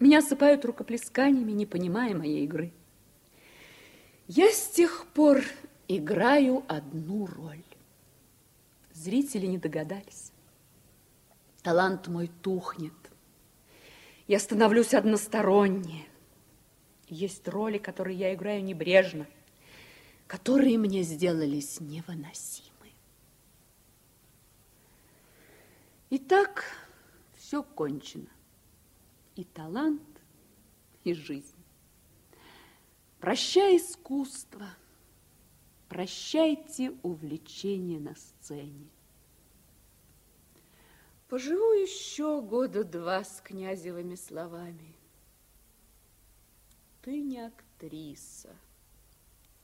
Меня осыпают рукоплесканиями, не понимая моей игры. Я с тех пор играю одну роль. Зрители не догадались. Талант мой тухнет. Я становлюсь односторонне. Есть роли, которые я играю небрежно, которые мне сделались невыносимы. Итак, все кончено. И талант, и жизнь. Прощай искусство, прощайте увлечение на сцене. Поживу еще года два с князевыми словами. Ты не актриса,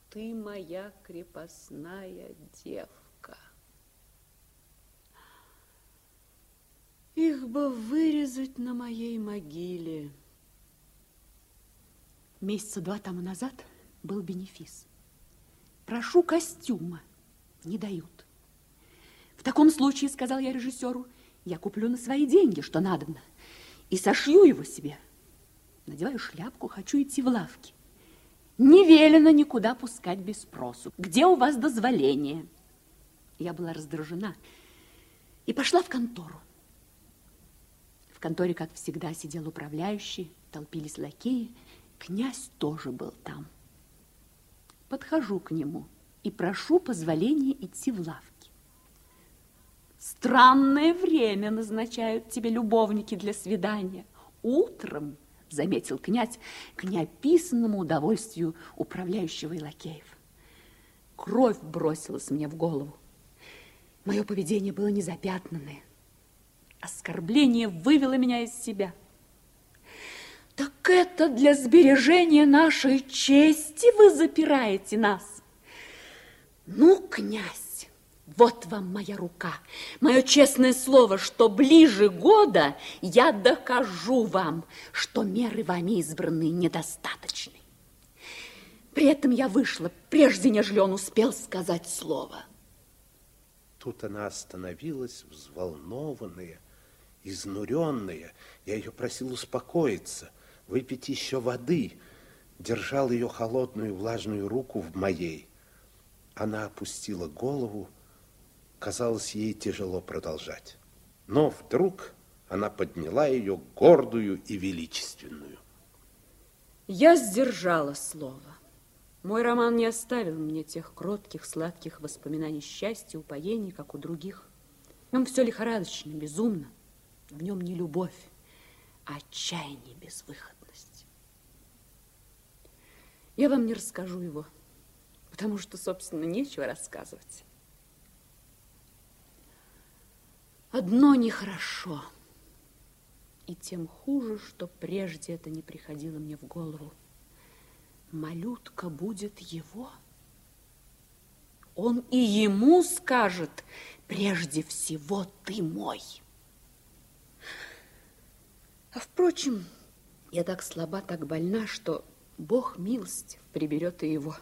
ты моя крепостная девка. Их бы вырезать на моей могиле. Месяца два тому назад был бенефис. Прошу костюма. Не дают. В таком случае, сказал я режиссеру, я куплю на свои деньги, что надобно, и сошью его себе. Надеваю шляпку, хочу идти в лавки. Не велено никуда пускать без спросу. Где у вас дозволение? Я была раздражена и пошла в контору. В конторе, как всегда, сидел управляющий, толпились лакеи. Князь тоже был там. Подхожу к нему и прошу позволения идти в лавки. Странное время назначают тебе любовники для свидания. Утром, заметил князь, к неописанному удовольствию управляющего и лакеев. Кровь бросилась мне в голову. Мое поведение было незапятнанное. Оскорбление вывело меня из себя. Так это для сбережения нашей чести вы запираете нас? Ну, князь, вот вам моя рука, мое честное слово, что ближе года я докажу вам, что меры вами избранные недостаточны. При этом я вышла, прежде нежели он успел сказать слово. Тут она остановилась, взволнованная, изнуренная. Я ее просил успокоиться, выпить еще воды. Держал ее холодную влажную руку в моей. Она опустила голову. Казалось, ей тяжело продолжать. Но вдруг она подняла ее гордую и величественную. Я сдержала слово. Мой роман не оставил мне тех кротких, сладких воспоминаний счастья, упоений, как у других. В все лихорадочно, безумно. В нем не любовь, а отчаяние, безвыходность. Я вам не расскажу его, потому что, собственно, нечего рассказывать. Одно нехорошо, и тем хуже, что прежде это не приходило мне в голову. Малютка будет его. Он и ему скажет, прежде всего ты мой. А впрочем, я так слаба, так больна, что Бог милостив приберет и его.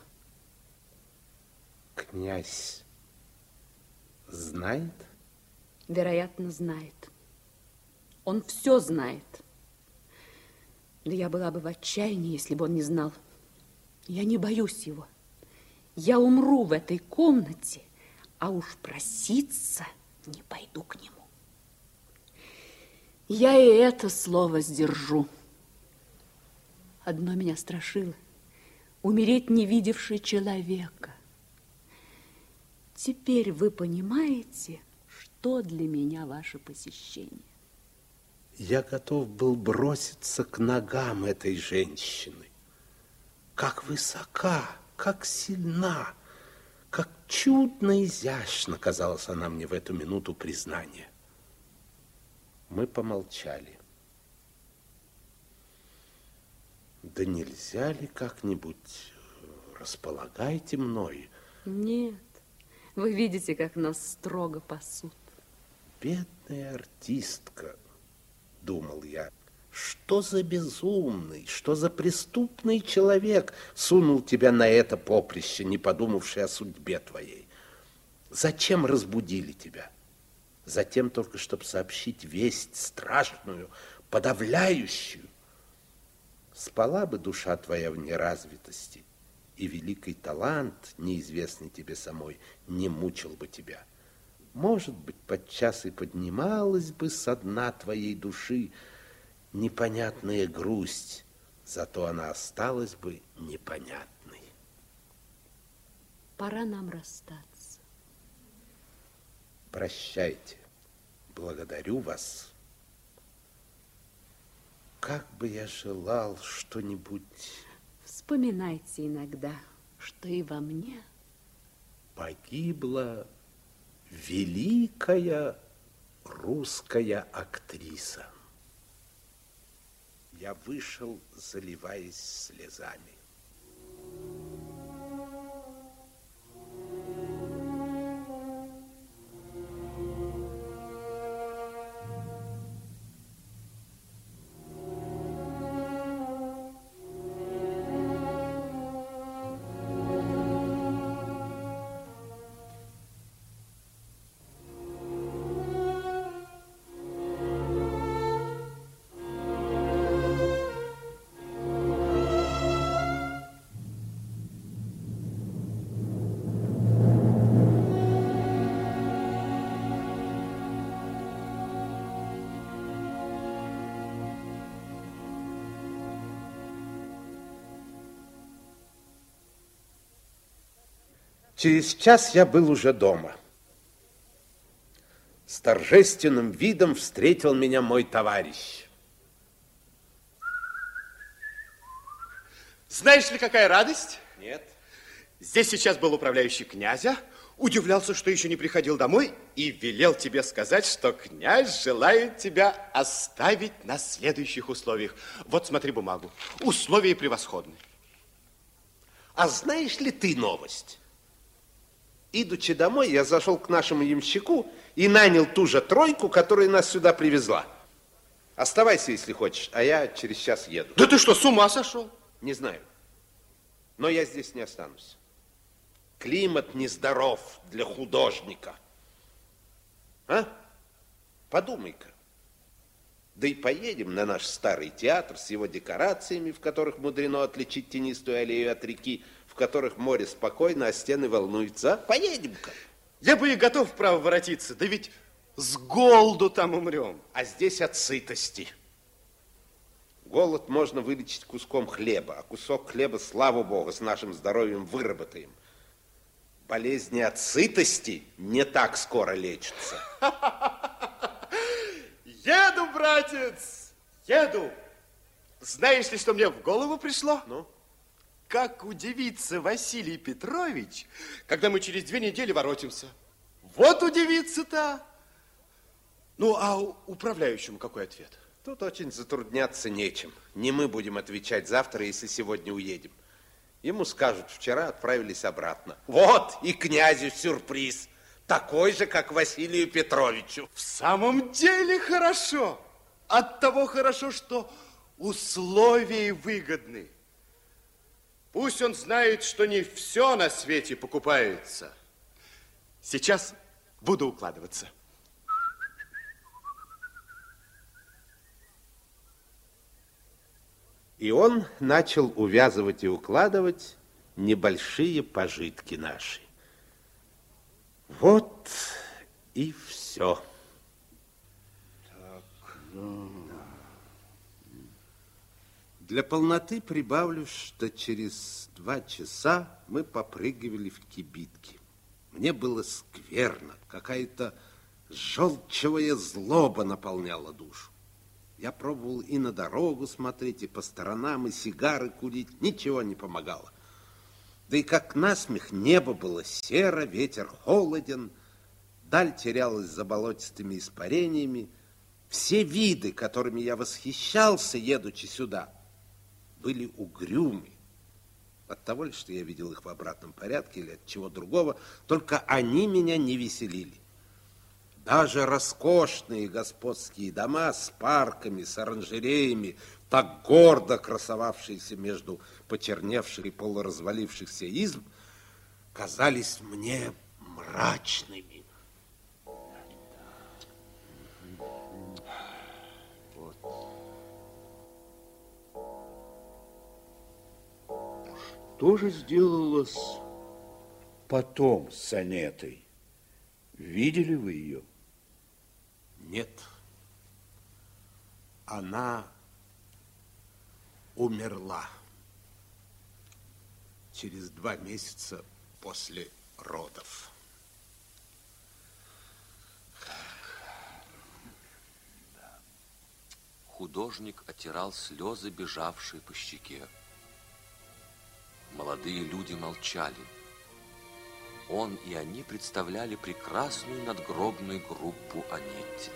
Князь знает? Вероятно, знает. Он все знает. Да я была бы в отчаянии, если бы он не знал. Я не боюсь его. Я умру в этой комнате, а уж проситься не пойду к нему. Я и это слово сдержу. Одно меня страшило. Умереть, не видевший человека. Теперь вы понимаете, что для меня ваше посещение. Я готов был броситься к ногам этой женщины. Как высока, как сильна, как чудно изящно казалась она мне в эту минуту признания. Мы помолчали. Да нельзя ли как-нибудь э, располагайте мной? Нет, вы видите, как нас строго пасут. Бедная артистка, думал я. Что за безумный, что за преступный человек сунул тебя на это поприще, не подумавший о судьбе твоей? Зачем разбудили тебя? Затем только, чтобы сообщить весть страшную, подавляющую. спала бы душа твоя в неразвитости, и великий талант, неизвестный тебе самой, не мучил бы тебя. Может быть, подчас и поднималась бы со дна твоей души непонятная грусть, зато она осталась бы непонятной. Пора нам расстаться. Прощайте. Благодарю вас. Как бы я желал что-нибудь... Вспоминайте иногда, что и во мне погибла великая русская актриса. Я вышел, заливаясь слезами. Через час я был уже дома. С торжественным видом встретил меня мой товарищ. Знаешь ли, какая радость? Нет. Здесь сейчас был управляющий князя, удивлялся, что еще не приходил домой, и велел тебе сказать, что князь желает тебя оставить на следующих условиях. Вот смотри бумагу. Условия превосходны. А знаешь ли ты новость? Идучи домой, я зашел к нашему ямщику и нанял ту же тройку, которая нас сюда привезла. Оставайся, если хочешь, а я через час еду. Да ты что, с ума сошел? Не знаю. Но я здесь не останусь. Климат нездоров для художника. А? Подумай-ка. Да и поедем на наш старый театр с его декорациями, в которых мудрено отличить тенистую аллею от реки, в которых море спокойно, а стены волнуются. Поедем-ка. Я бы и готов, право, воротиться, да ведь с голоду там умрем. А здесь от сытости. Голод можно вылечить куском хлеба, а кусок хлеба, слава богу, с нашим здоровьем выработаем. Болезни от сытости не так скоро лечатся. Еду, братец, еду. Знаешь ли, что мне в голову пришло? Ну? Как удивится Василий Петрович, когда мы через две недели воротимся. Вот удивится-то. Ну, а управляющему какой ответ? Тут очень затрудняться нечем. Не мы будем отвечать завтра, если сегодня уедем. Ему скажут, вчера отправились обратно. Вот и князю сюрприз. Такой же, как Василию Петровичу. В самом деле хорошо. От того хорошо, что условия выгодны. Пусть он знает, что не все на свете покупается. Сейчас буду укладываться. И он начал увязывать и укладывать небольшие пожитки наши. Вот и все. Так, ну... Для полноты прибавлю, что через два часа мы попрыгивали в кибитки. Мне было скверно, какая-то желчевая злоба наполняла душу. Я пробовал и на дорогу смотреть, и по сторонам, и сигары курить. Ничего не помогало. Да и как насмех небо было серо, ветер холоден, даль терялась за болотистыми испарениями. Все виды, которыми я восхищался, едучи сюда – были угрюмы. От того ли, что я видел их в обратном порядке или от чего другого, только они меня не веселили. Даже роскошные господские дома с парками, с оранжереями, так гордо красовавшиеся между почерневших и полуразвалившихся изб, казались мне мрачными. Что же сделалось потом с Анетой? Видели вы ее? Нет. Она умерла через два месяца после родов. Художник отирал слезы, бежавшие по щеке. Молодые люди молчали. Он и они представляли прекрасную надгробную группу Анетти.